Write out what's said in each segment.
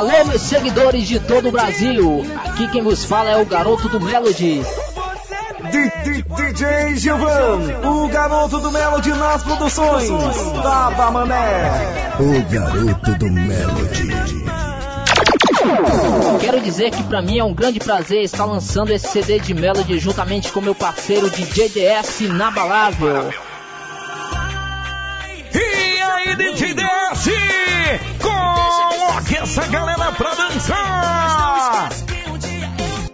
Alô, meus seguidores de todo o Brasil. Aqui quem vos fala é o garoto do Melody. D -D DJ Gilvan, o garoto do Melody nas produções. Dava Mané. O garoto do Melody. Quero dizer que para mim é um grande prazer estar lançando esse CD de Melody juntamente com meu parceiro DJ DS Inabalável. E aí, DJ Rossi! Coloque essa galera pra dançar!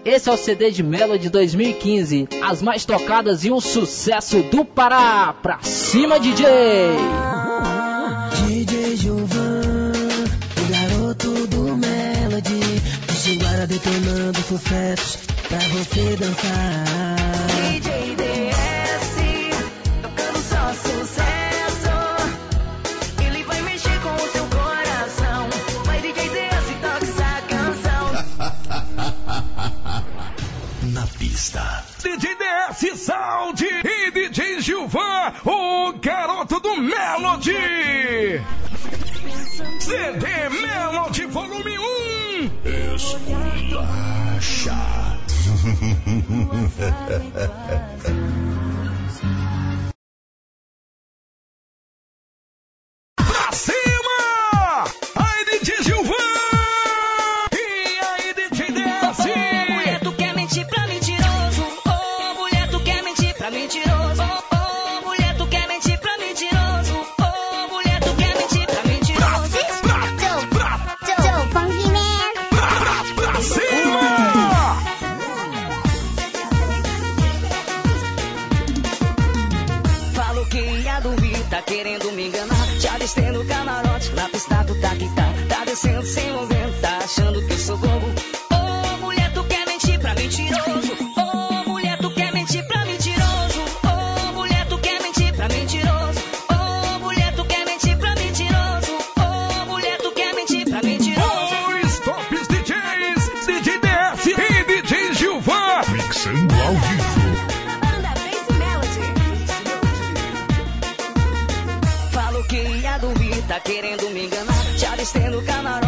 Esse é o CD de Melody 2015, as mais tocadas e um sucesso do Pará. Pra cima, DJ! DJ Gilvan, o garoto do Melody, Deixa Xinguara detonando fufetos pra você dançar. DJ, DJ Cisaldi e DJ Gilvan, o garoto do Melody. CD Melody Volume 1. Esculacha. descendo o camarão.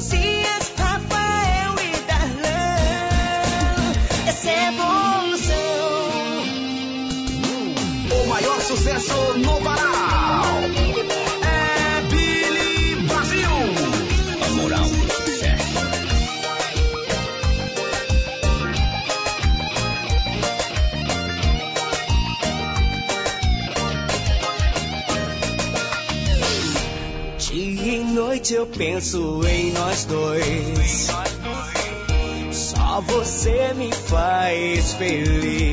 Josias, Rafael e Darlan. Essa é evolução. O maior sucesso no penso em nós dois. Só você me faz feliz.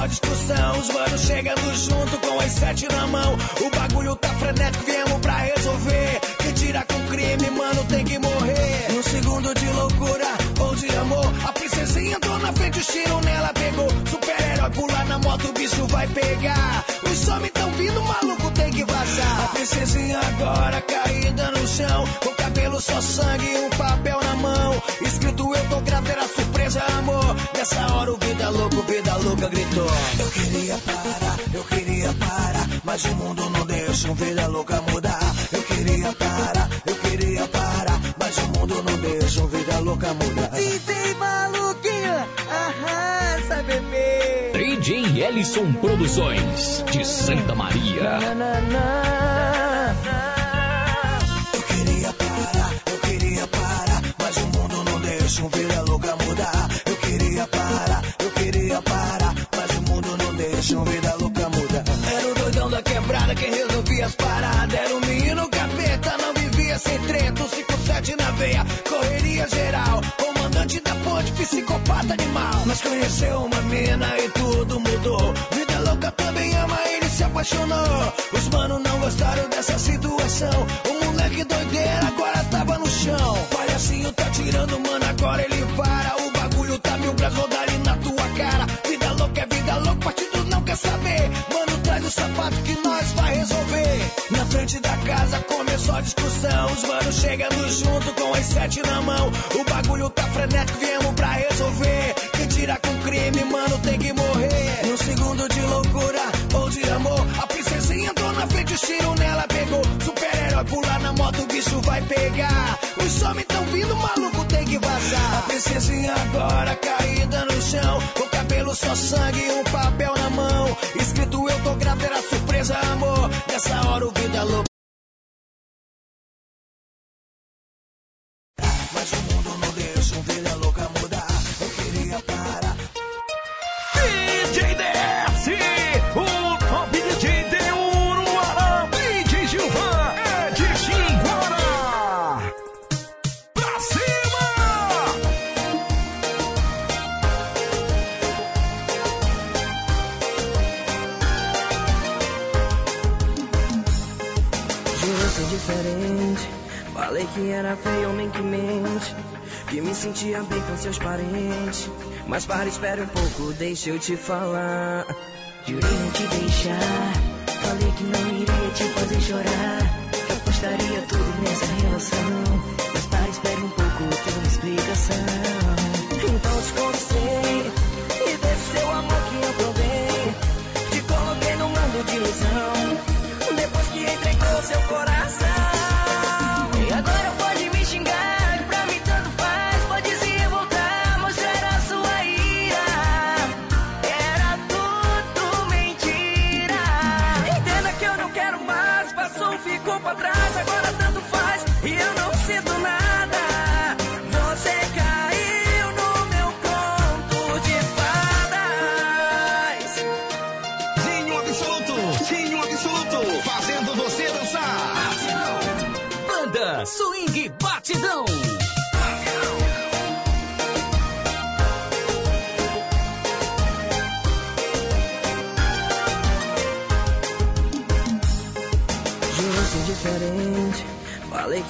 A discussão. Os manos chegando junto com as sete na mão. O bagulho tá frenético, viemos pra resolver. Quem tira com crime, mano, tem que morrer. Um segundo de loucura ou de amor. A princesinha entrou na frente, os tiro nela pegou. Super-herói pular na moto, o bicho vai pegar. Os homens tão vindo, o maluco tem que vazar. A princesinha agora caída no chão. Com cabelo só sangue e um papel na mão. Escrito eu tô grávida, era surpresa, amor. Nessa hora o vida louco, Mas o mundo não deixa um vida louca mudar. Eu queria parar, eu queria parar. Mas o mundo não deixa um vida louca mudar. DJ maluquinho, arrasa bebê. DJ Ellison Produções, de Santa Maria. Eu queria parar, eu queria parar. Mas o mundo não deixa um vida louca mudar. Eu queria parar, eu queria parar. Mas o mundo não deixa um vida louca quem resolvia as paradas era o menino capeta. Não vivia sem treta, um 57 na veia, correria geral. Comandante da ponte, psicopata animal. Mas conheceu uma mina e tudo mudou. Vida louca também ama, ele se apaixonou. Os manos não gostaram dessa situação. O moleque doideira agora tava no chão. Palhacinho tá tirando, mano, agora ele o sapato que nós vai resolver. Na frente da casa começou a discussão. Os manos chegando junto com as sete na mão. O bagulho tá frenético, viemos pra resolver. Quem tira com crime, mano, tem que morrer. Num segundo de loucura ou de amor, a princesinha entrou na frente, os tiro nela pegou. Super-herói pular na moto, o bicho vai pegar. Os homens tão vindo, maluco tem que vazar. A princesinha agora caída no chão, com cabelo só sangue e um papel na mão. Escrito eu tô grávida, surpresa, amor. Nessa hora o com seus parentes. Mas para, espere um pouco, deixa eu te falar. Jurei não te deixar. Falei que não iria te fazer chorar. Que apostaria tudo nessa relação. Mas para, espere um pouco, tem uma explicação. Então te conversei. E desse seu amor que eu provei. Te coloquei num mundo de ilusão. Depois que entregou seu coração.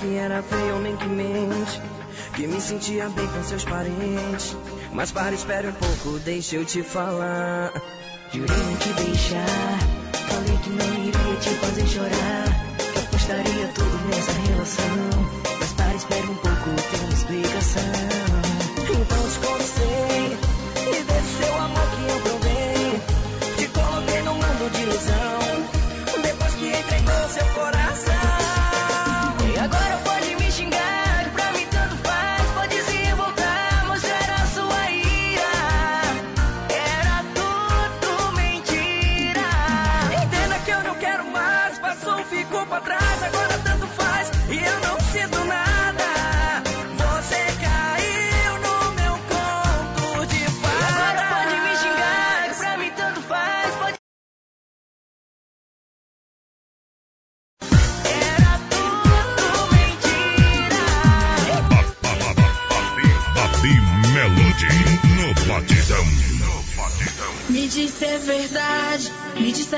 Que era feio, homem que mente. Que me sentia bem com seus parentes. Mas para, espere um pouco, deixa eu te falar. Jurei não te deixar. Falei que não iria te fazer chorar. Que apostaria tudo nessa relação. Mas para, espere um pouco, tem uma explicação. Então te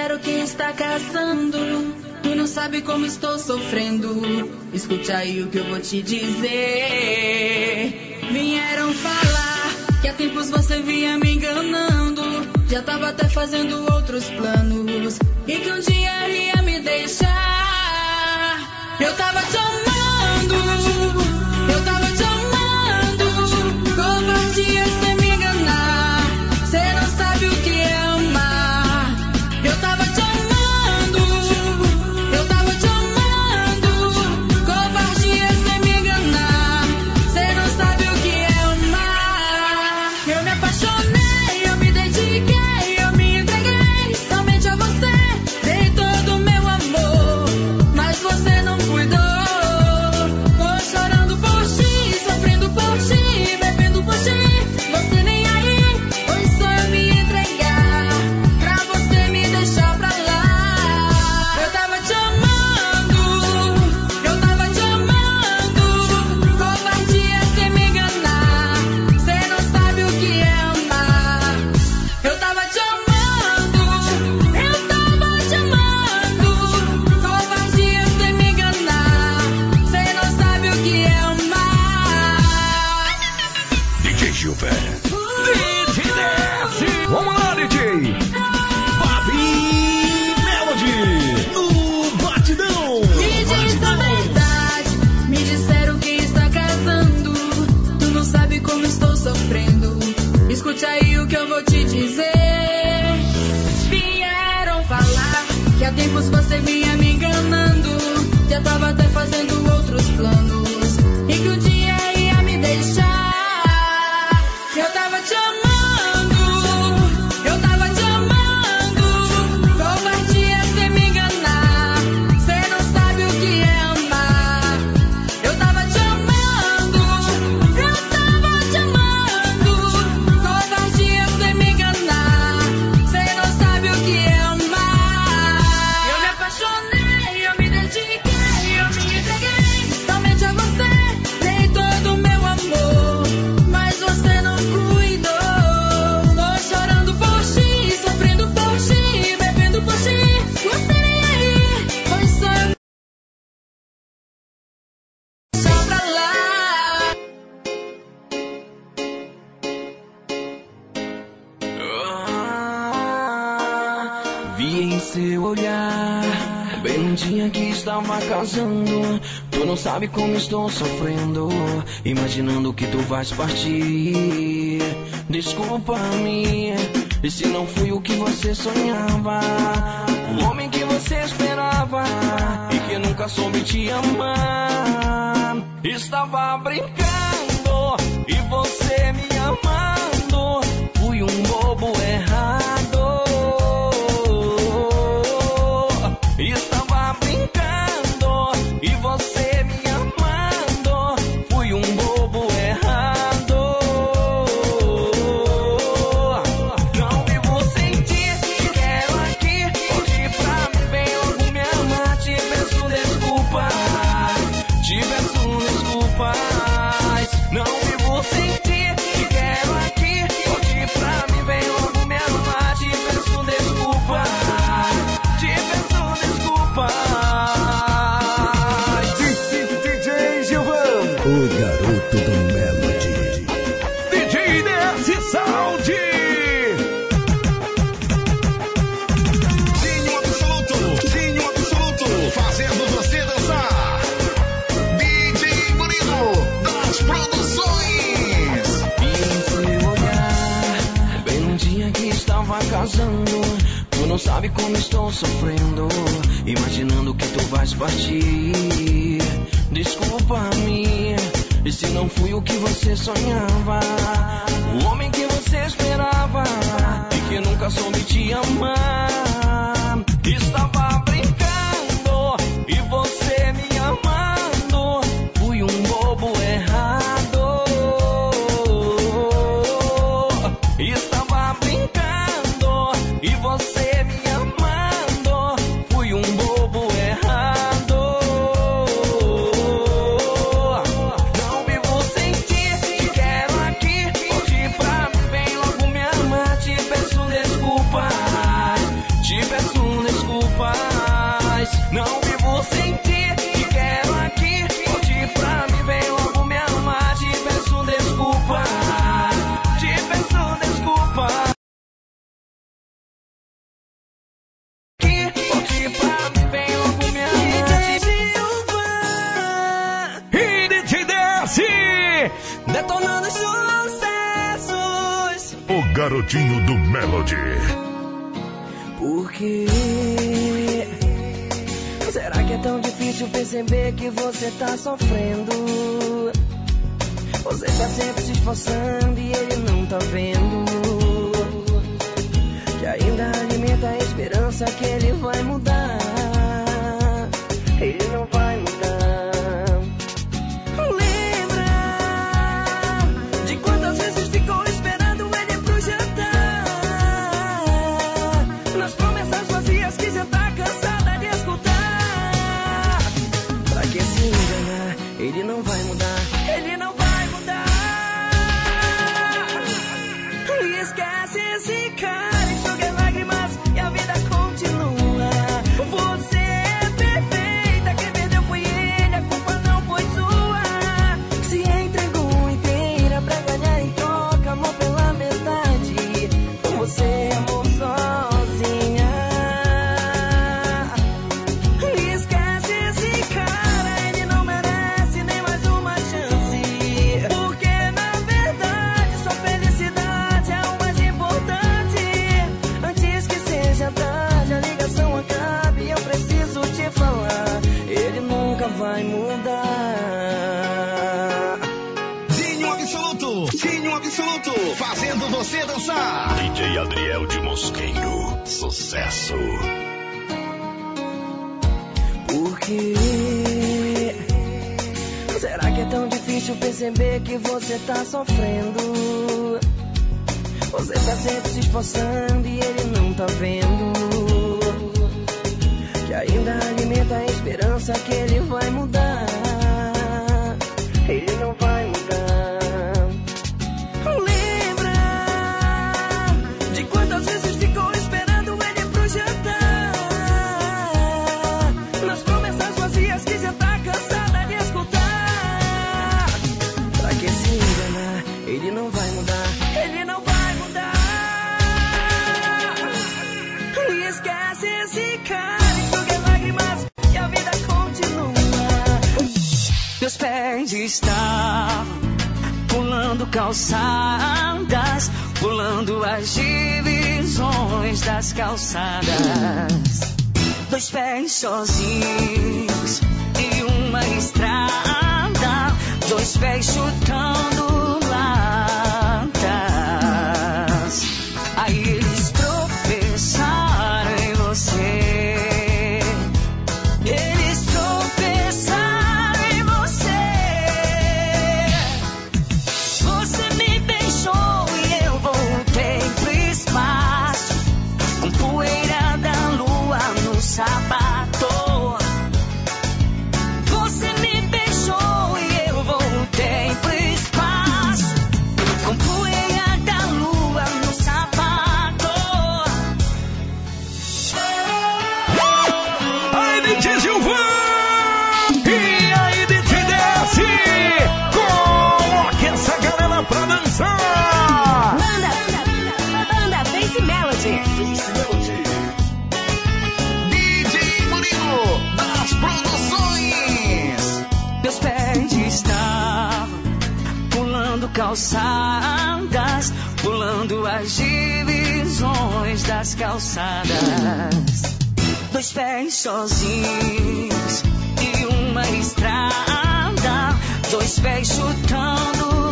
disseram quem está casando. Tu não sabe como estou sofrendo. Escute aí o que eu vou te dizer. Vieram falar que há tempos você vinha me enganando. Já tava até fazendo outros planos. E que um dia ia me deixar. Eu tava te amando. Eu tava te dizer. Vieram falar que há tempos você vinha me enganando. Já tava até fazendo sabe como estou sofrendo, imaginando que tu vais partir. Desculpa-me, se não fui o que você sonhava, o homem que você esperava e que nunca soube te amar. Estava brincando e você me amando, fui um bobo errado. Saúde! Dinho Absoluto, Dinho Absoluto, fazendo você dançar. DJ Murilo, das produções. Pinto meu olhar, bem no dia que estava casando. Tu não sabe como estou sofrendo, imaginando que tu vais partir. Desculpa-me, e se não fui o que você sonhava? O homem você esperava e que nunca soube te amar. top. I calçadas, pulando as divisões das calçadas. Dois pés sozinhos e uma estrada, dois pés chutando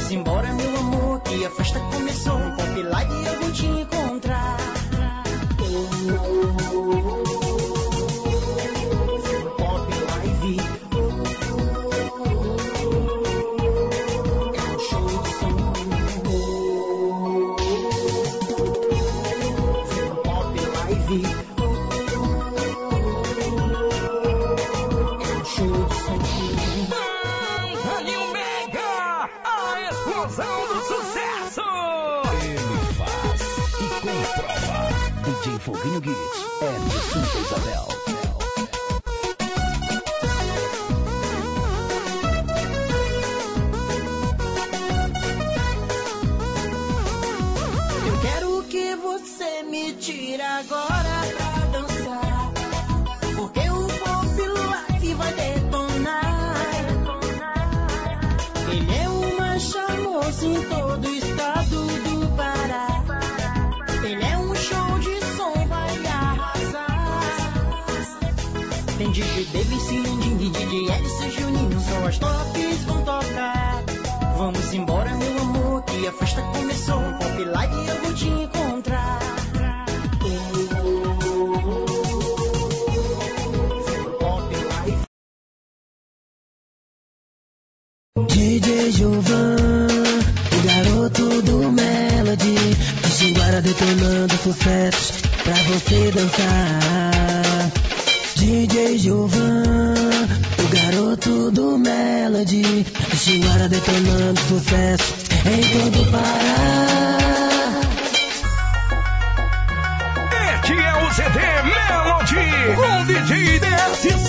Vamos embora, é meu amor, que a festa começou. Pop Light eu vou te encontrar. Oh, oh, oh, Foguinho Geeks é de Santa Isabel. Eu quero que você me tire agora pra dançar. Porque o bom pílula que vai derrubar. Baby, baby, Cilindini, DJ Edson Juninho Só as tops vão tocar. Vamos embora, meu amor, que a festa começou. Um pop live eu vou te encontrar. DJ Giovanni, o garoto do Melody, a xinguara detonando sucessos pra você dançar. Giovan, o garoto do Melody. A detonando sucesso em todo o Pará. Este é o CD Melody, com DJ DS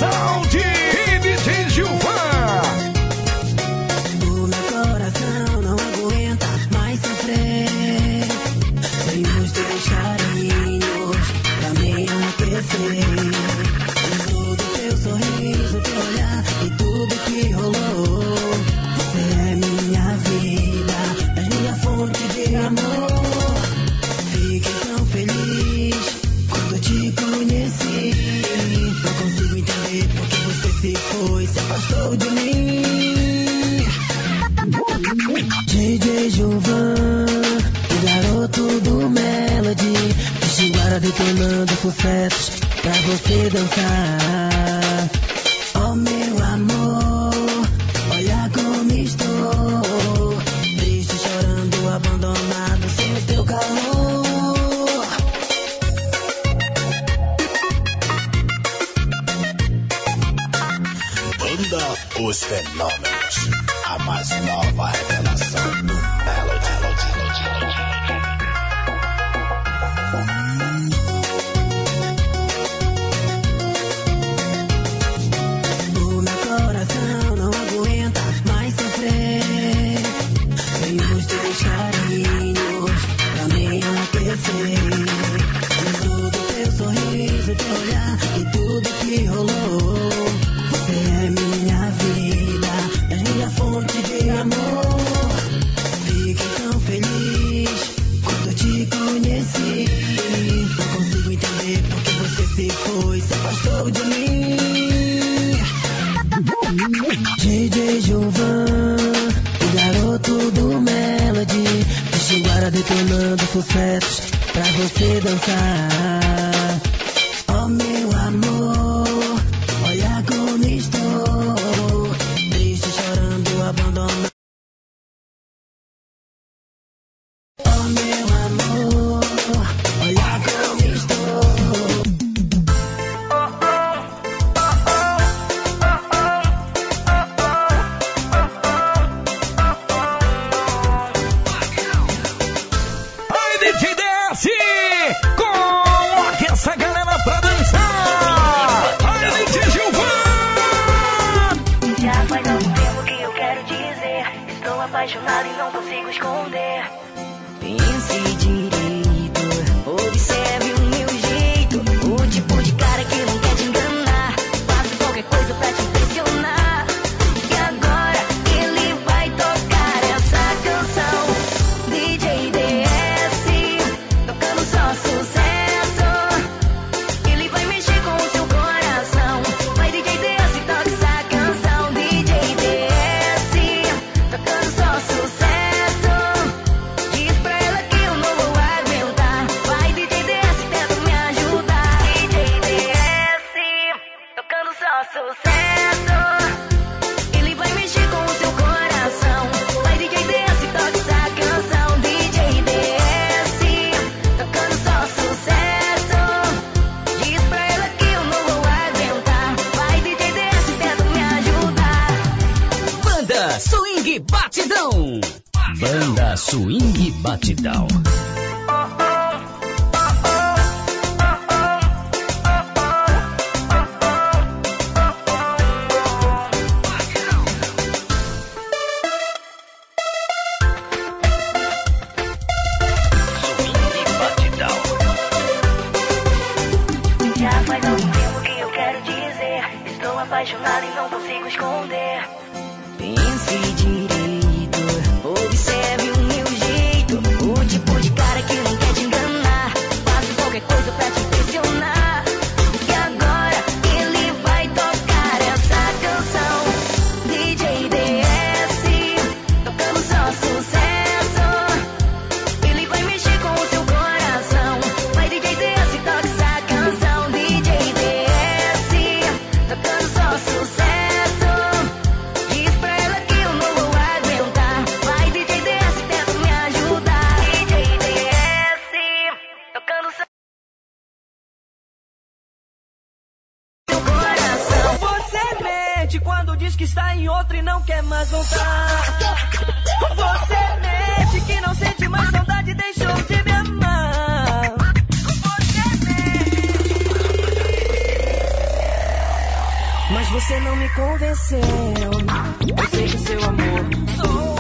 Mas você não me convenceu. Eu sei que seu amor sou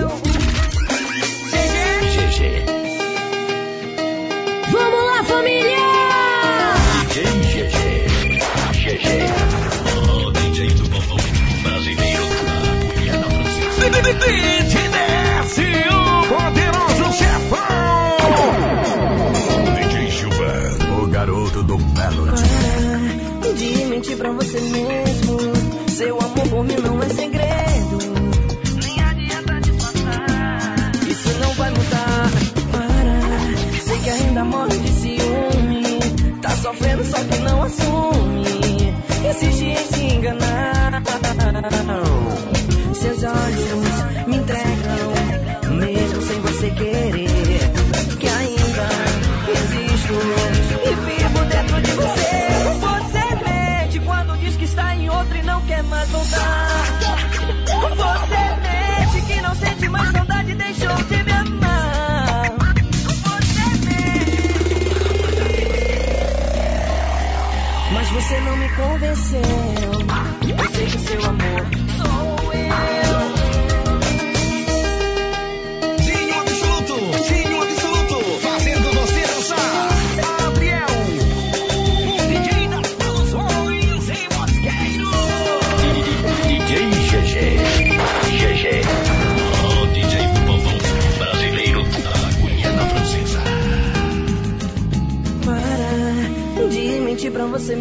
eu. GG. Vamos lá, família! DJ GG. GG. O DJ do povo brasileiro da Guiana Francesa. Pra você mesmo. Seu amor por mim não é segredo.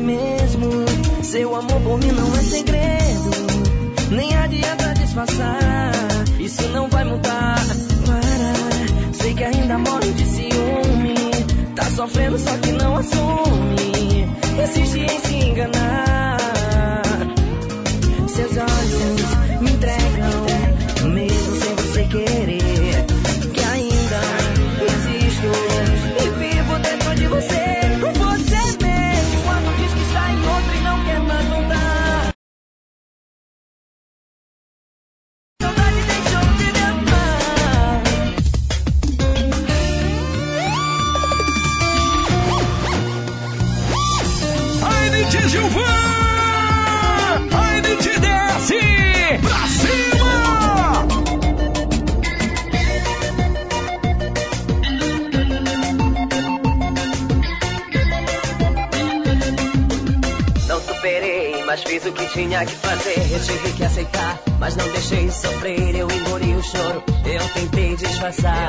Mesmo. Seu amor por mim não é segredo. Nem adianta disfarçar. Isso não vai mudar. Para, sei que ainda morre de ciúme. Tá sofrendo só que não assume. Insiste em se enganar. Tinha que fazer. Eu tive que aceitar, mas não deixei sofrer. Eu engoli o choro, eu tentei disfarçar.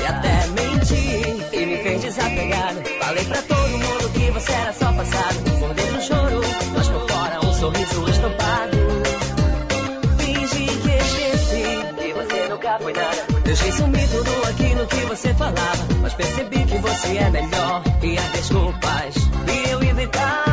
E até menti, e me fez desapegar. Falei pra todo mundo que você era só passado. Por dentro um choro, mas por fora um sorriso estampado. Fingi que esqueci, e você nunca foi nada. Deixei sumir tudo aquilo que você falava. Mas percebi que você é melhor. E as desculpas que eu inventava.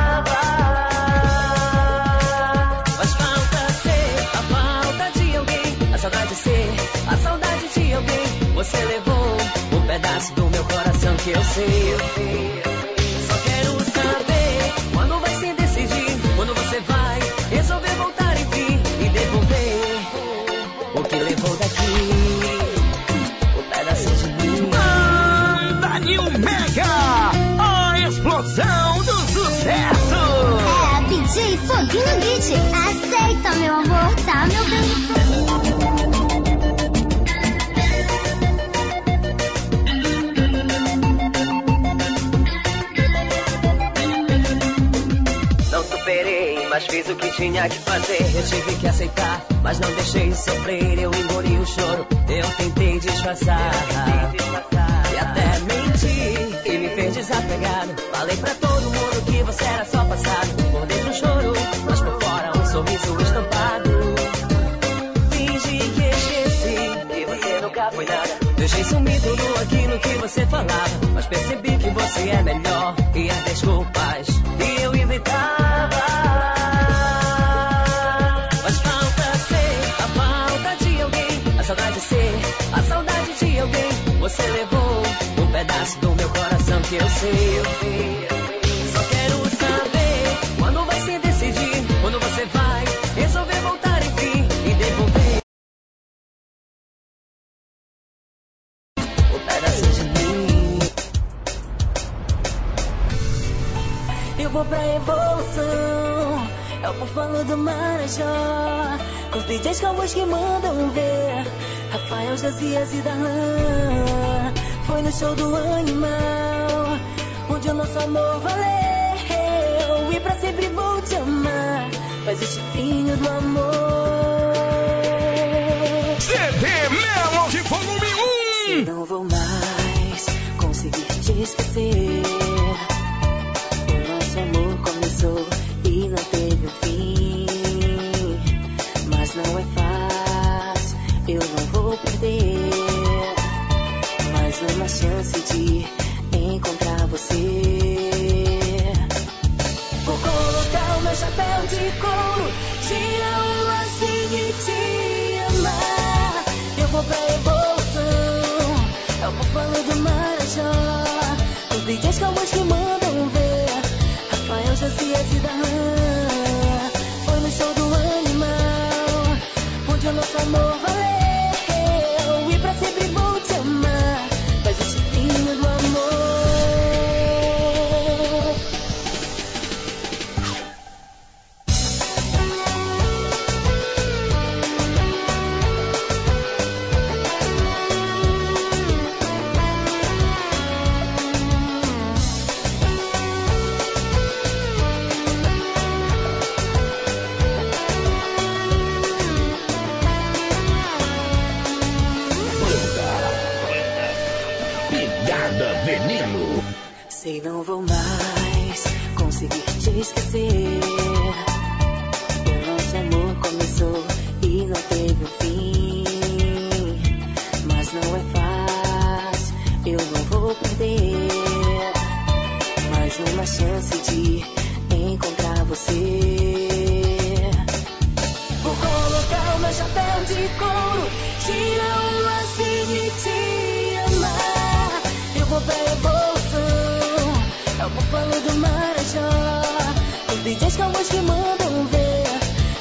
Que eu sei. Só quero saber quando vai se decidir. Quando você vai resolver voltar enfim e devolver o que levou daqui. Um pedaço de mim. Banda New Mega! A explosão do sucesso! É, DJ Foguinho Beat. O que tinha que fazer. Eu tive que aceitar, mas não deixei sofrer. Eu engoli o choro, eu tentei disfarçar. E até menti, e me fez desapegado. Falei pra todo mundo que você era só passado. Por dentro choro, mas por fora um sorriso estampado. Fingi que esqueci, e você nunca foi nada. Deixei sumir tudo aquilo que você falava. Mas percebi que você é melhor. E as desculpas que eu inventava. que eu sei. Só quero saber quando vai se decidir, quando você vai resolver voltar em enfim e devolver o pedaço de mim. Eu vou pra evolução, eu vou falando do Marajó, com os DJs calmos que mandam ver. Rafael, Josias e Darlan, foi no show do Animal nosso amor valeu. E pra sempre vou te amar. Faz o chifrinho do amor. CD Melody Volume 1. Não vou mais conseguir te esquecer. O nosso amor começou e não teve um fim. Mas não é fácil, eu não vou perder. Mais uma chance de DJs que mandam ver,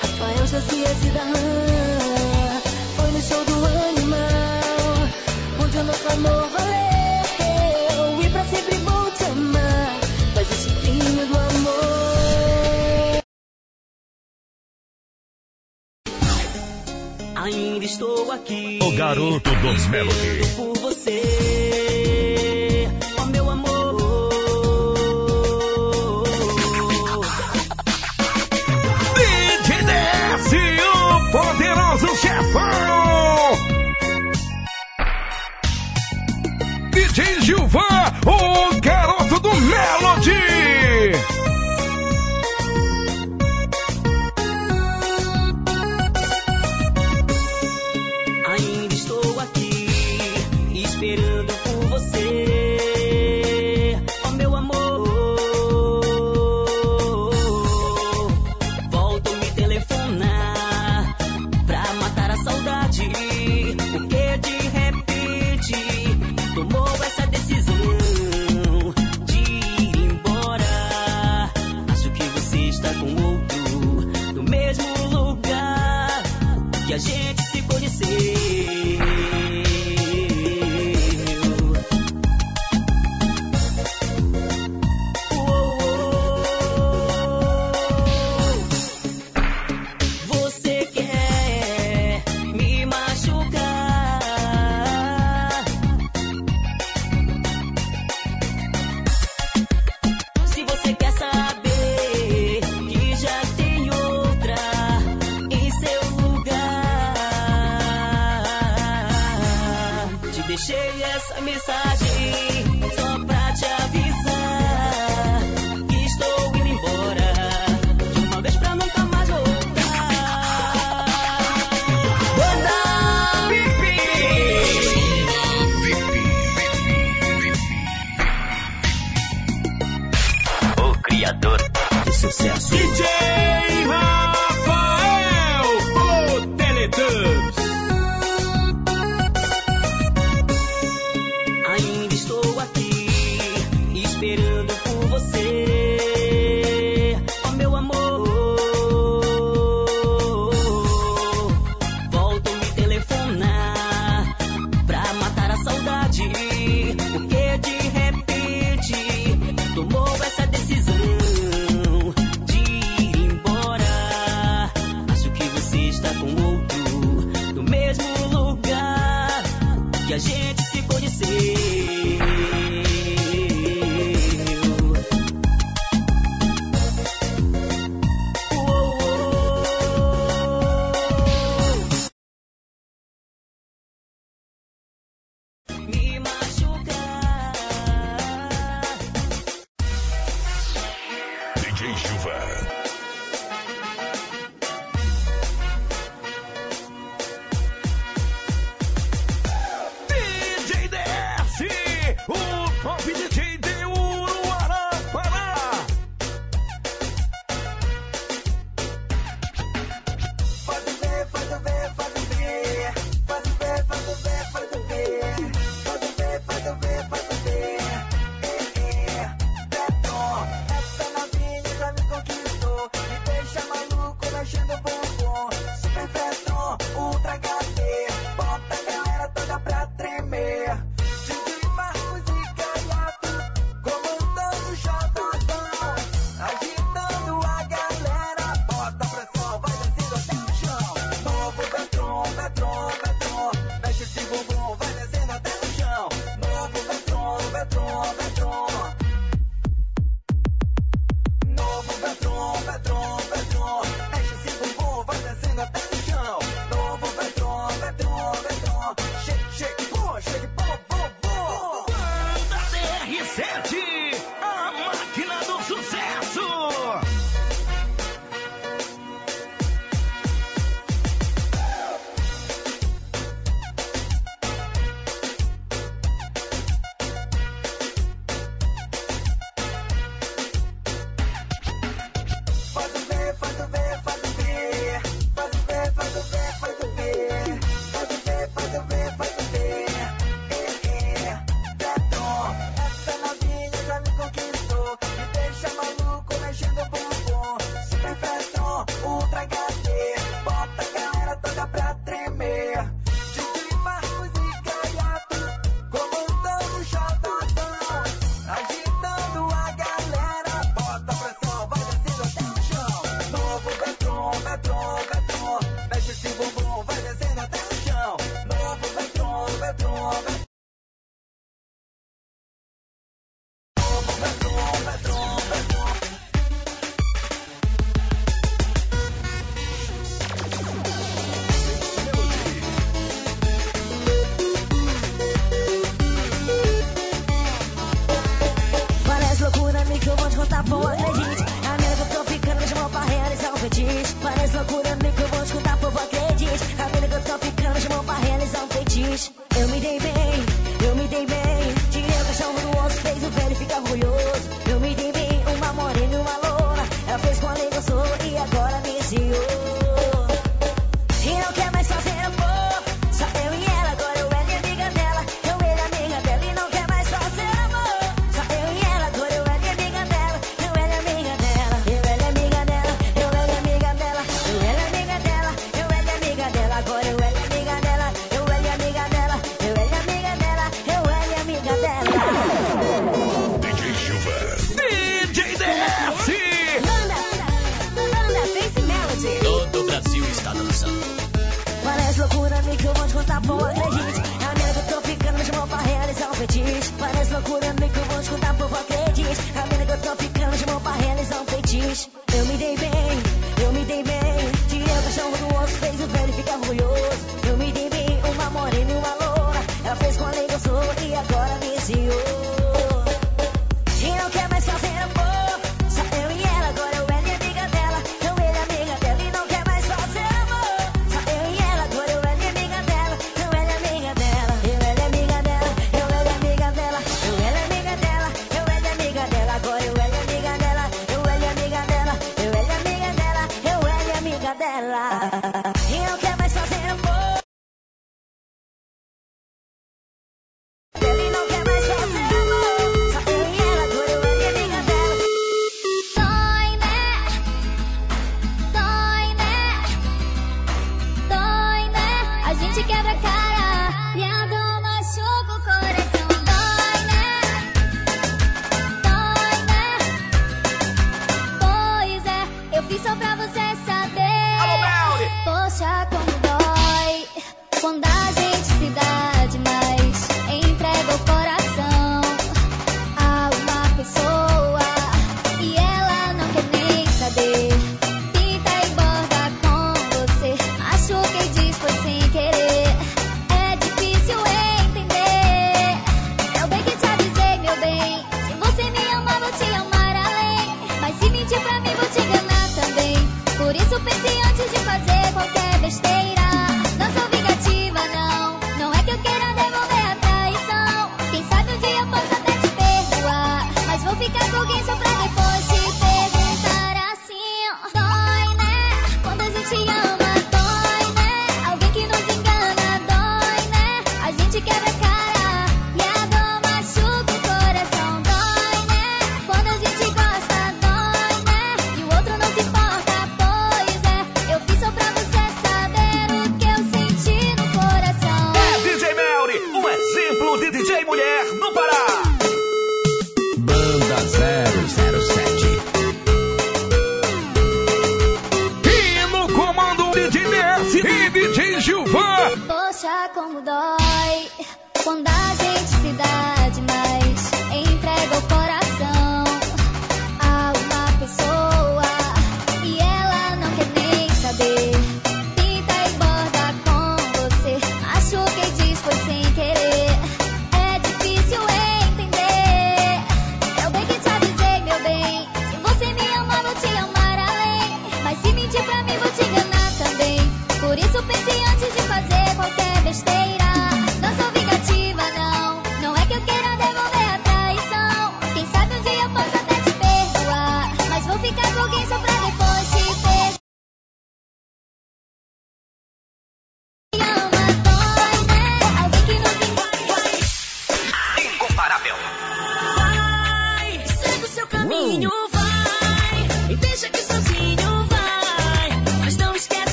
Rafael Josias e Darlan. Foi no show do Animal, onde o nosso amor valeu. E pra sempre vou te amar, faz o chifrinho do amor. Ainda estou aqui. O garoto dos Melody. Mensagem boa, acredite. A merda tô ficando de mão pra realizar um feitiço. Parece loucura, nem que eu vou escutar, povo, acredite. A merda que eu tô ficando de mão pra realizar um feitiço.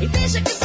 Y piensa que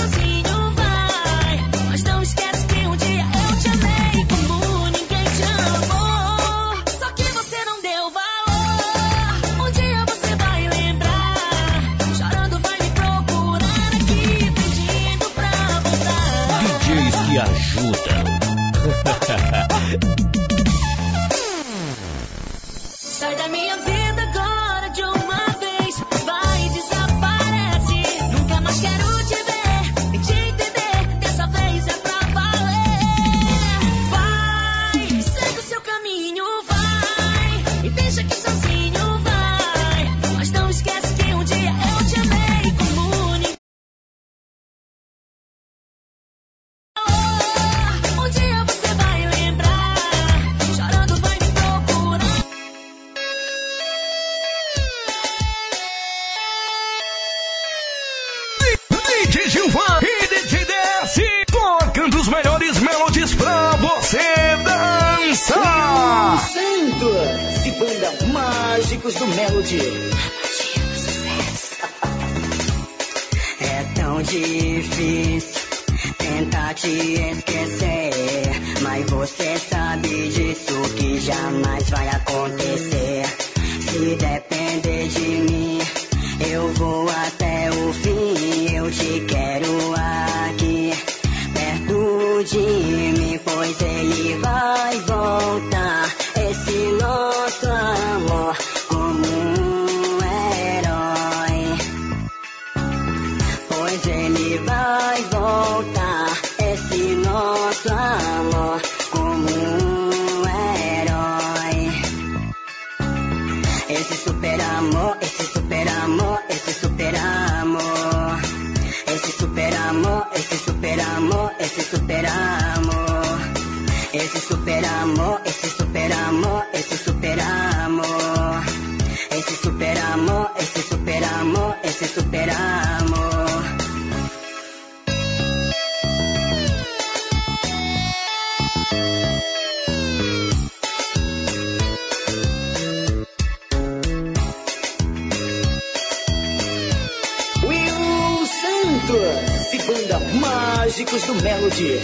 clássicos do Melody.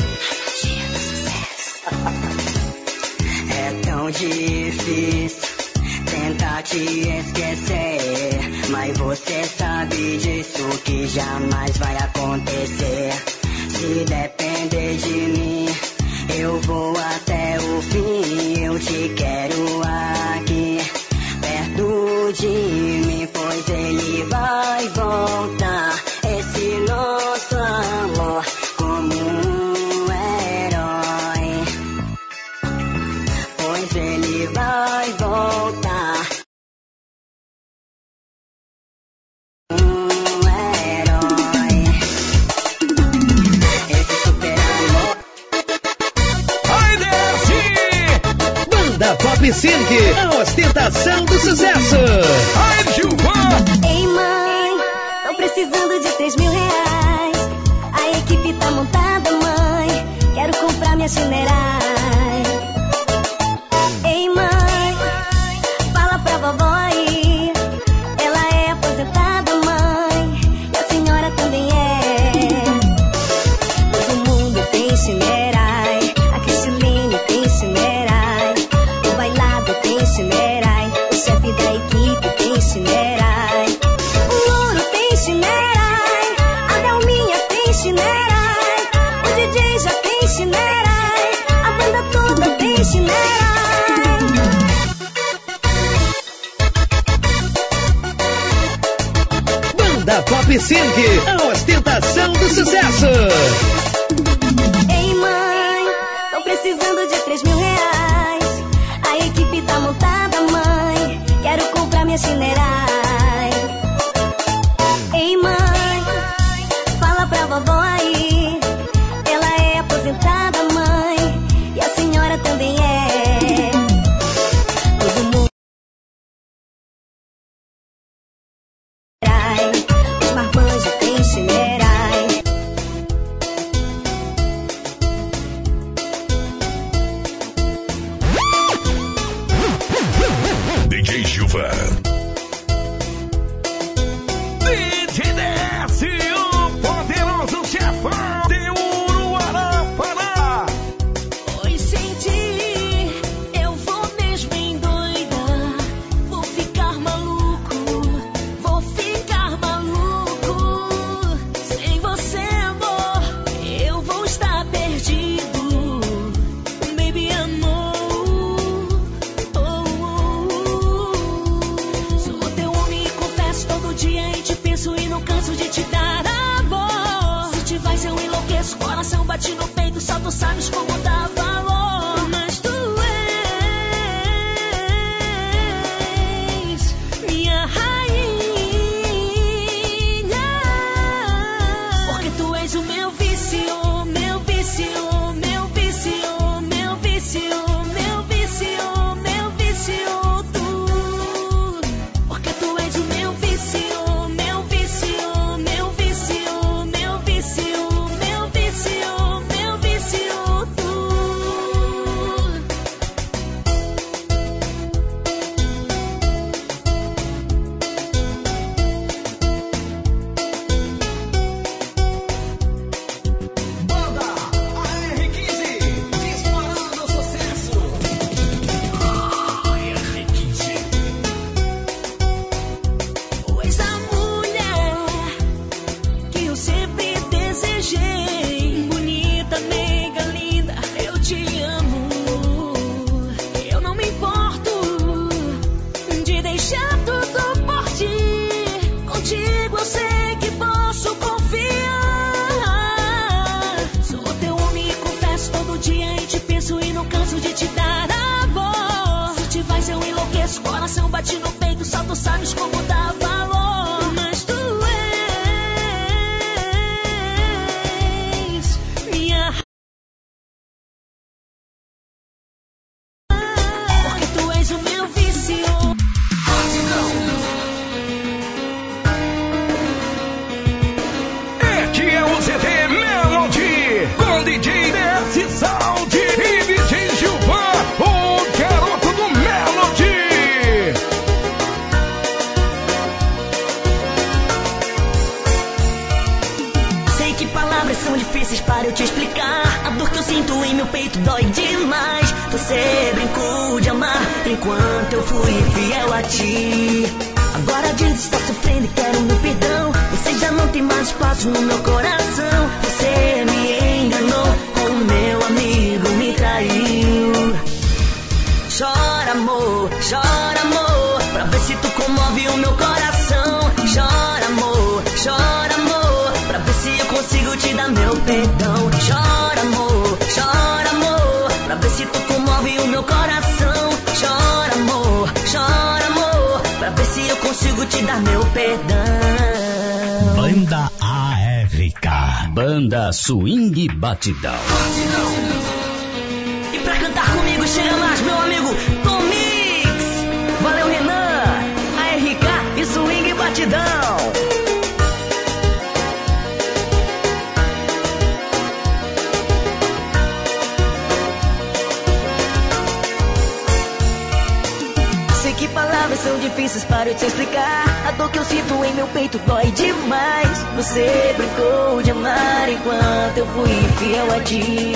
É tão difícil tentar te esquecer, mas você sabe disso que jamais vai acontecer. Se depender de mim, eu vou até o fim. Eu te quero aqui, perto de mim, pois ele vai voltar. Esse nome Unicenter, a ostentação do sucesso. Ai, Gilvan! Ei, mãe, tô precisando de três mil reais. A equipe tá montada, mãe. Quero comprar minha generais. Peceng, a ostentação do sucesso. Ei mãe, tô precisando de três mil reais. A equipe tá montada, mãe. Quero comprar minha chinerais. te vais eu enlouqueço. Coração bate no peito, só tu sabes como dá. Swing Batidão. E pra cantar comigo chega mais meu amigo Tom Mix. Valeu Renan, ARK e Swing Batidão. Que palavras são difíceis para eu te explicar. A dor que eu sinto em meu peito dói demais. Você brincou de amar enquanto eu fui technology.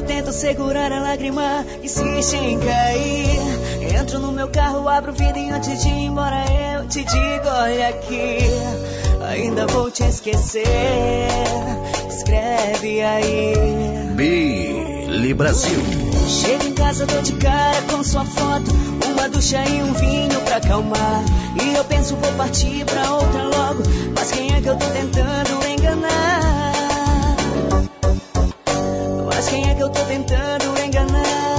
Enquanto tento segurar a lágrima e se em cair. Entro no meu carro, abro o vidro e antes de ir embora eu te digo: olha aqui, ainda vou te esquecer. Escreve aí. Billy Brasil. Chego em casa, dou de cara com sua foto. Uma ducha e um vinho pra acalmar. E eu penso, vou partir pra outra logo. Mas quem é que eu tô tentando enganar? Que eu tô tentando enganar?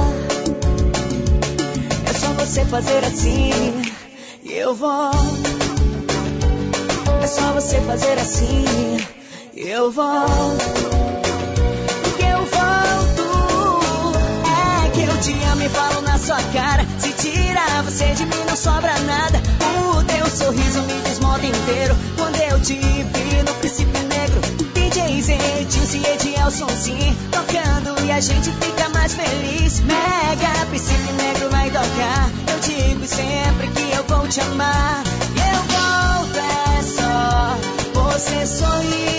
É só você fazer assim e eu volto. É só você fazer assim e eu volto. Porque eu volto. É que te amo e falo na sua cara. Se tirar você de mim não sobra nada. O teu sorriso me desmoda inteiro. Quando eu te vi no princípio. DJ Zetinho e Edielson sim Tocando e a gente fica mais feliz. Mega Príncipe Negro vai tocar. Eu digo sempre que eu vou te amar. Eu volto, é só você sorrir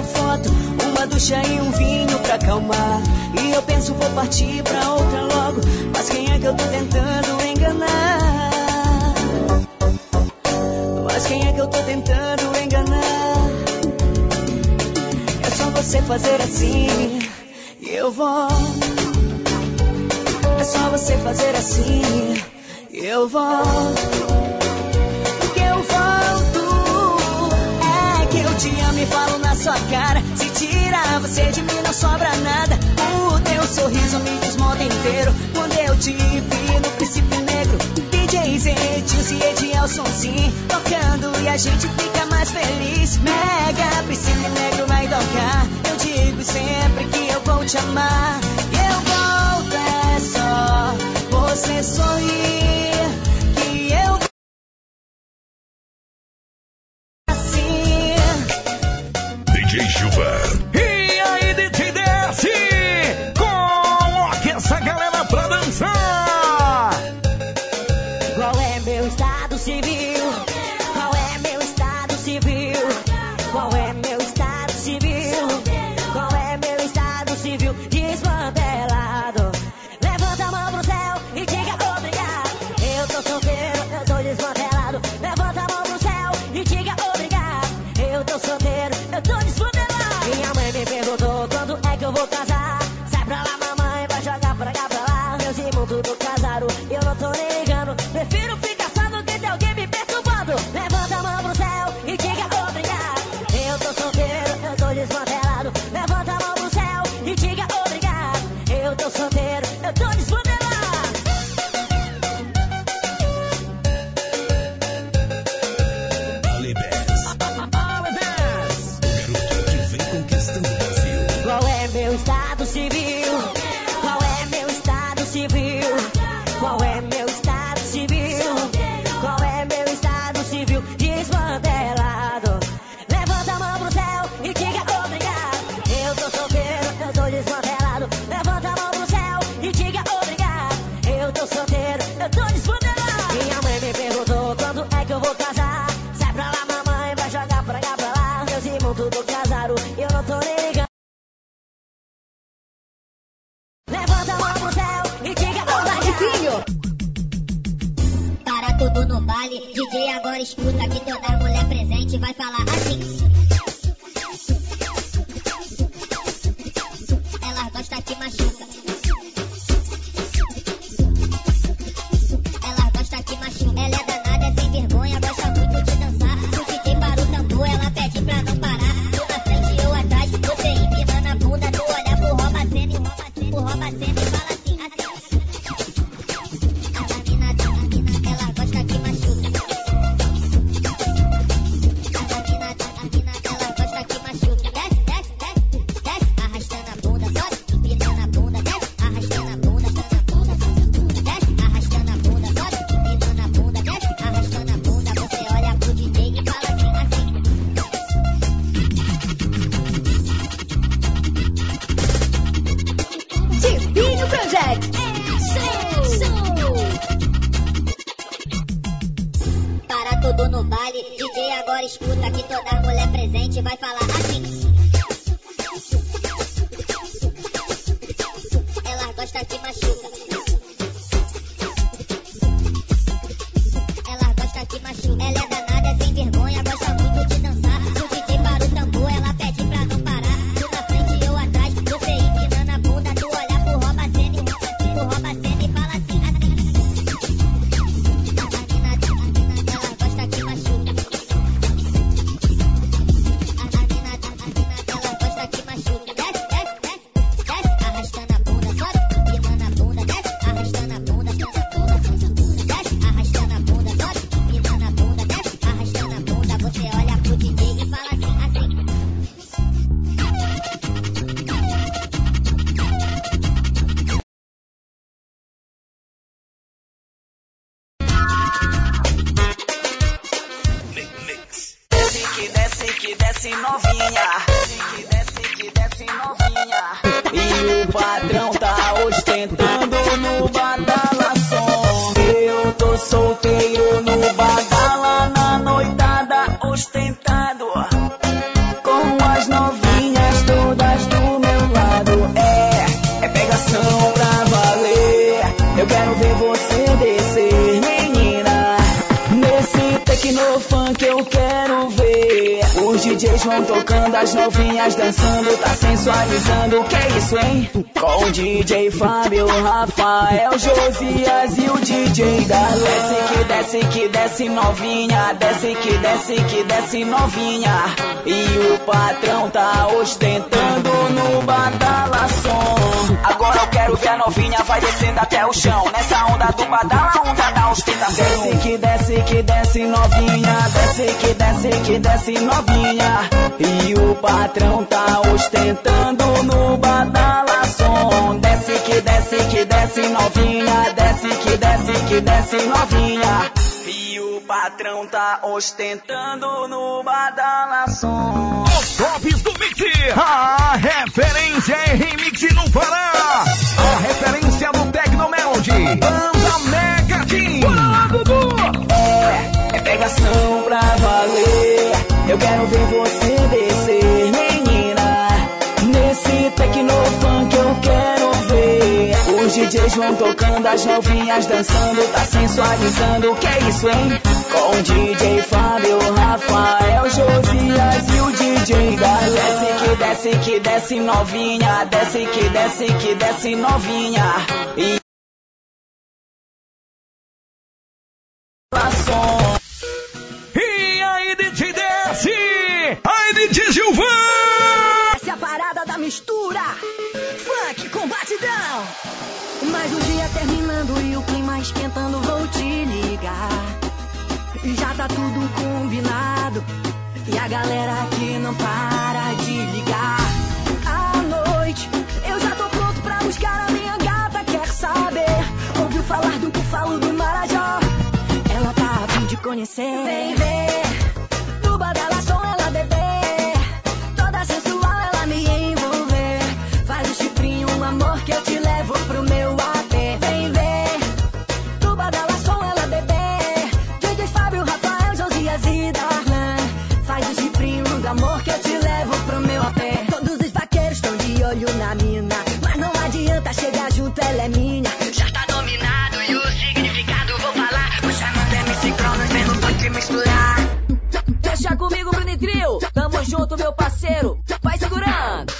sua foto. Uma ducha e um vinho pra acalmar. E eu penso, vou partir pra outra logo. Mas quem é que eu tô tentando enganar? Mas quem é que eu tô tentando enganar? É só você fazer assim e eu volto. É só você fazer assim e eu volto. Te amo e falo na sua cara. Se tirar você de mim não sobra nada. O teu sorriso me desmonta inteiro. Quando eu te vi no princípio negro. DJ Zetinho e Edielson sim. Tocando e a gente fica mais feliz. Mega princípio negro vai tocar. Eu digo sempre que eu vou te amar. E eu volto, é só você sorrir. Darlan Desce que desce que desce novinha. Desce que desce que desce novinha. E o patrão tá ostentando no badalação Agora eu quero ver a novinha vai descendo até o chão. Nessa onda do badala, onda da ostentação. Desce que desce que desce novinha. Desce que desce que desce novinha. E o patrão tá ostentando no badalação Desce que desce que desce novinha Desce que desce que desce novinha E o patrão tá ostentando no badalação Os tops do Mix, a referência é remix no Pará. A referência do Tecnomelody, banda Mega Team. Bora lá, Dudu! É, é pegação pra valer. Eu quero ver você descer, Os DJs vão tocando, as novinhas dançando, tá sensualizando. Que é isso, hein? Com o DJ Fábio, Rafael, Josias e o DJ Galo. Desce que desce que desce novinha. Desce que desce que desce novinha. E E aí, DJ desce! Aí, DJ Gilvan! Essa é a parada da mistura. Esquentando, vou te ligar. Já tá tudo combinado. E a galera aqui não para de ligar. À noite, eu já tô pronto pra buscar a minha gata. Quer saber? Ouviu falar do bufalo do Marajó? Ela tá a fim de conhecer. Vem ver. solto, meu parceiro, vai segurando.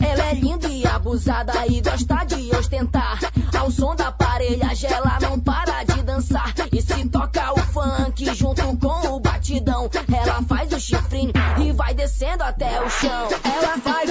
Ela é linda e abusada e gosta de ostentar. Ao som da aparelhagem, ela não para de dançar. E se toca o funk junto com o batidão, ela faz o chifrinho e vai descendo até o chão. Ela faz